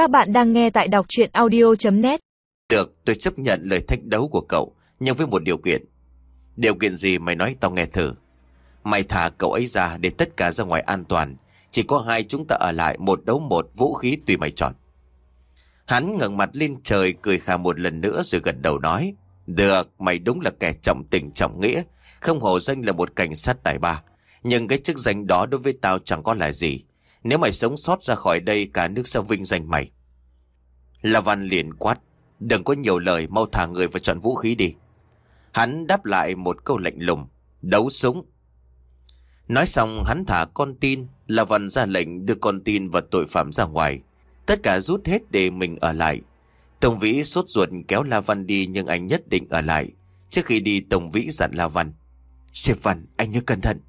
Các bạn đang nghe tại đọc chuyện audio.net Được, tôi chấp nhận lời thách đấu của cậu, nhưng với một điều kiện. Điều kiện gì mày nói tao nghe thử. Mày thả cậu ấy ra để tất cả ra ngoài an toàn. Chỉ có hai chúng ta ở lại một đấu một vũ khí tùy mày chọn. Hắn ngẩng mặt lên trời cười khà một lần nữa rồi gật đầu nói. Được, mày đúng là kẻ trọng tình trọng nghĩa. Không hổ danh là một cảnh sát tài ba. Nhưng cái chức danh đó đối với tao chẳng có là gì. Nếu mày sống sót ra khỏi đây cả nước sẽ vinh danh mày. La Văn liền quát. Đừng có nhiều lời mau thả người và chọn vũ khí đi. Hắn đáp lại một câu lạnh lùng. Đấu súng. Nói xong hắn thả con tin. La Văn ra lệnh đưa con tin và tội phạm ra ngoài. Tất cả rút hết để mình ở lại. Tổng Vĩ sốt ruột kéo La Văn đi nhưng anh nhất định ở lại. Trước khi đi Tổng Vĩ dặn La Văn. Sếp Văn, anh nhớ cẩn thận.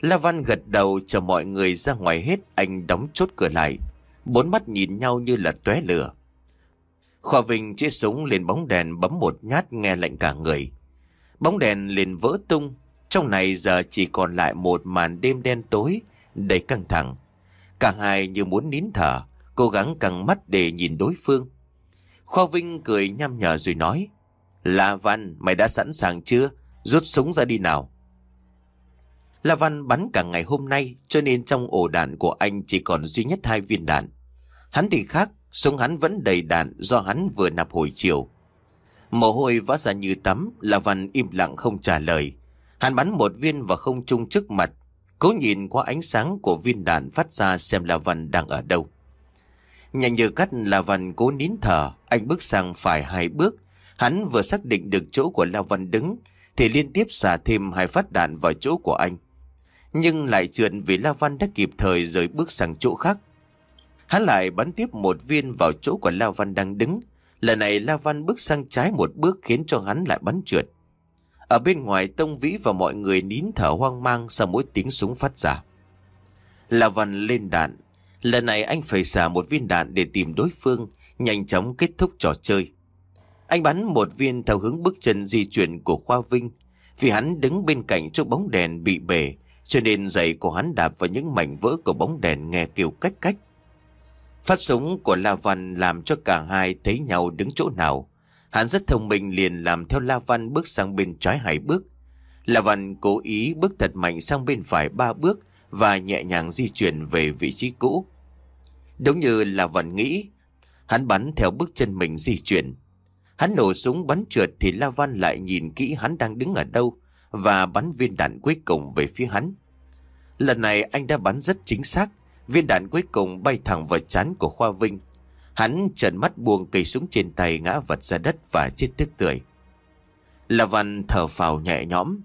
La Văn gật đầu chờ mọi người ra ngoài hết, anh đóng chốt cửa lại. Bốn mắt nhìn nhau như là tóe lửa. Khoa Vinh chia súng lên bóng đèn bấm một nhát nghe lệnh cả người. Bóng đèn liền vỡ tung. Trong này giờ chỉ còn lại một màn đêm đen tối, đầy căng thẳng. Cả hai như muốn nín thở, cố gắng căng mắt để nhìn đối phương. Khoa Vinh cười nhăm nhở rồi nói. La Văn, mày đã sẵn sàng chưa? Rút súng ra đi nào. La Văn bắn cả ngày hôm nay cho nên trong ổ đạn của anh chỉ còn duy nhất hai viên đạn. Hắn thì khác, súng hắn vẫn đầy đạn do hắn vừa nạp hồi chiều. Mồ hôi vã ra như tắm, La Văn im lặng không trả lời. Hắn bắn một viên và không trung trước mặt, cố nhìn qua ánh sáng của viên đạn phát ra xem La Văn đang ở đâu. Nhanh như cắt La Văn cố nín thở, anh bước sang phải hai bước. Hắn vừa xác định được chỗ của La Văn đứng, thì liên tiếp xả thêm hai phát đạn vào chỗ của anh nhưng lại trượt vì La Văn đã kịp thời rồi bước sang chỗ khác. Hắn lại bắn tiếp một viên vào chỗ của La Văn đang đứng. Lần này La Văn bước sang trái một bước khiến cho hắn lại bắn trượt. Ở bên ngoài Tông Vĩ và mọi người nín thở hoang mang sau mỗi tiếng súng phát ra. La Văn lên đạn. Lần này anh phải xả một viên đạn để tìm đối phương, nhanh chóng kết thúc trò chơi. Anh bắn một viên theo hướng bước chân di chuyển của Khoa Vinh, vì hắn đứng bên cạnh chỗ bóng đèn bị bể, cho nên giày của hắn đạp vào những mảnh vỡ của bóng đèn nghe kêu cách cách. Phát súng của La Văn làm cho cả hai thấy nhau đứng chỗ nào. Hắn rất thông minh liền làm theo La Văn bước sang bên trái hai bước. La Văn cố ý bước thật mạnh sang bên phải ba bước và nhẹ nhàng di chuyển về vị trí cũ. Đúng như La Văn nghĩ, hắn bắn theo bước chân mình di chuyển. Hắn nổ súng bắn trượt thì La Văn lại nhìn kỹ hắn đang đứng ở đâu và bắn viên đạn cuối cùng về phía hắn. Lần này anh đã bắn rất chính xác, viên đạn cuối cùng bay thẳng vào chán của Khoa Vinh. Hắn trần mắt buông cây súng trên tay ngã vật ra đất và chết tức tưởi. La Văn thở phào nhẹ nhõm.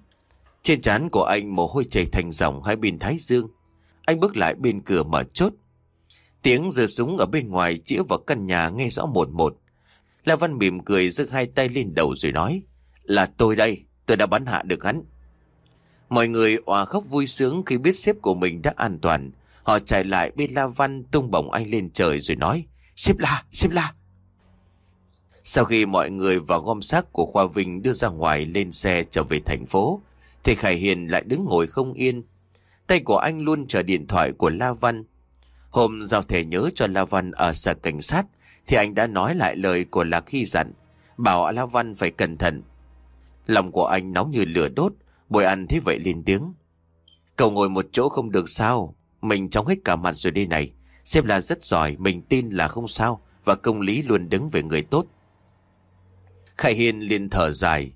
Trên trán của anh mồ hôi chảy thành dòng hai bên thái dương. Anh bước lại bên cửa mở chốt. Tiếng giơ súng ở bên ngoài chĩa vào căn nhà nghe rõ một một. La Văn mỉm cười giơ hai tay lên đầu rồi nói. Là tôi đây, tôi đã bắn hạ được hắn. Mọi người òa khóc vui sướng khi biết sếp của mình đã an toàn. Họ chạy lại bên La Văn tung bổng anh lên trời rồi nói. Sếp La, sếp La. Sau khi mọi người vào gom xác của Khoa Vinh đưa ra ngoài lên xe trở về thành phố, thì Khải Hiền lại đứng ngồi không yên. Tay của anh luôn chờ điện thoại của La Văn. Hôm giao thẻ nhớ cho La Văn ở sở cảnh sát, thì anh đã nói lại lời của Lạc Hy dặn, bảo La Văn phải cẩn thận. Lòng của anh nóng như lửa đốt, Bồi ăn thế vậy liền tiếng. Cậu ngồi một chỗ không được sao, mình chóng hết cả mặt rồi đây này. Xem là rất giỏi, mình tin là không sao, và công lý luôn đứng về người tốt. Khải Hiên liền thở dài.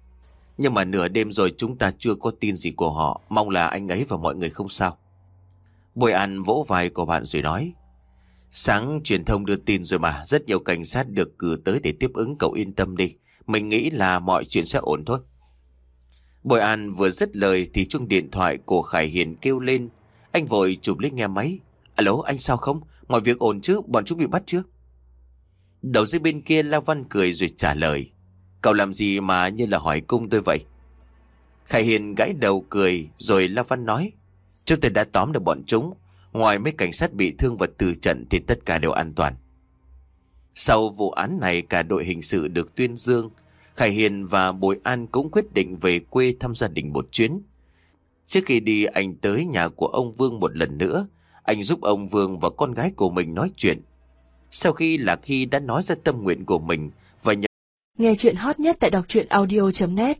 Nhưng mà nửa đêm rồi chúng ta chưa có tin gì của họ, mong là anh ấy và mọi người không sao. Bồi ăn vỗ vai của bạn rồi nói. Sáng truyền thông đưa tin rồi mà, rất nhiều cảnh sát được cử tới để tiếp ứng cậu yên tâm đi. Mình nghĩ là mọi chuyện sẽ ổn thôi. Bội An vừa dứt lời thì chuông điện thoại của Khải Hiền kêu lên. Anh vội chụp lấy nghe máy. Alo, anh sao không? Mọi việc ổn chứ? Bọn chúng bị bắt chưa? Đầu dây bên kia La Văn cười rồi trả lời. Cậu làm gì mà như là hỏi cung tôi vậy? Khải Hiền gãi đầu cười rồi La Văn nói. Chúng tôi đã tóm được bọn chúng. Ngoài mấy cảnh sát bị thương và từ trận thì tất cả đều an toàn. Sau vụ án này cả đội hình sự được tuyên dương. Khải Hiền và Bùi An cũng quyết định về quê thăm gia đình một chuyến. Trước khi đi, anh tới nhà của ông Vương một lần nữa. Anh giúp ông Vương và con gái của mình nói chuyện. Sau khi là khi đã nói ra tâm nguyện của mình và Nghe chuyện hot nhất tại đọc truyện audio.net